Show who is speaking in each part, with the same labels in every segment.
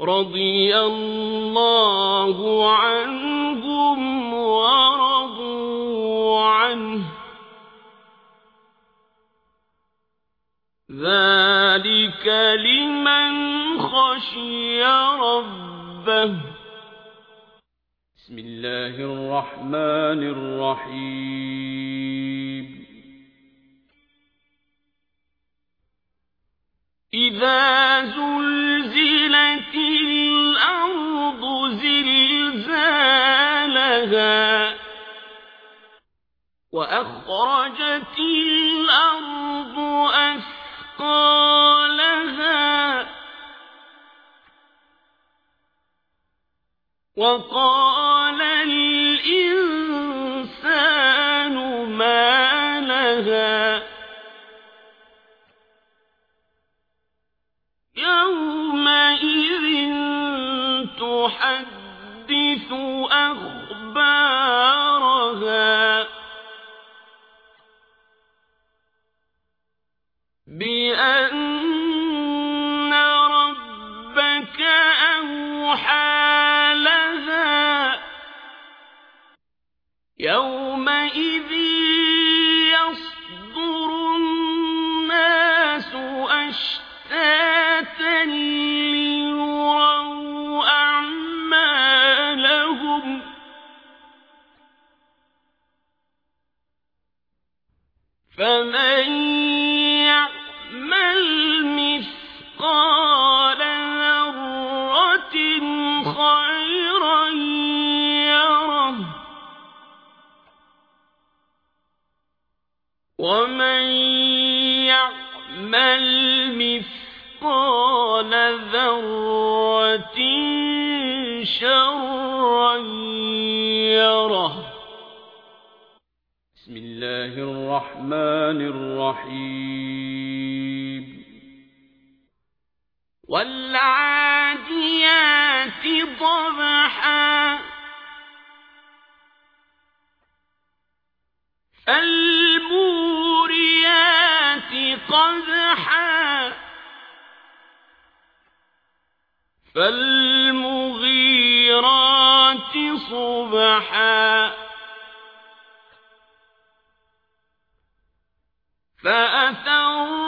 Speaker 1: رضي الله عنهم ورضوا عنه. ذلك لمن خشي ربه. بسم الله الرحمن الرحيم. إذا وأخرجت الأرض أثقالها وقال الإنسان أوحى لها يومئذ يصدر الناس أشتاتا ليروا أعمالهم فمن خيرا يره ومن يعمل مثقال ذرة شرا يره بسم الله الرحمن الرحيم. والعاديات ضبحا. فالموريات قدحا. فالمغيرات صبحا. فأثرن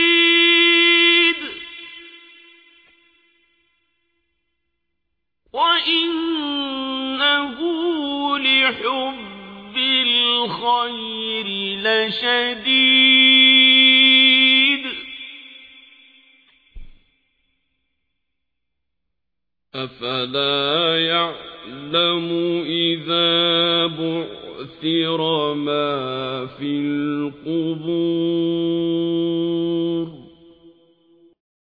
Speaker 1: لحب الخير لشديد. أفلا يعلم إذا بعثر ما في القبور؟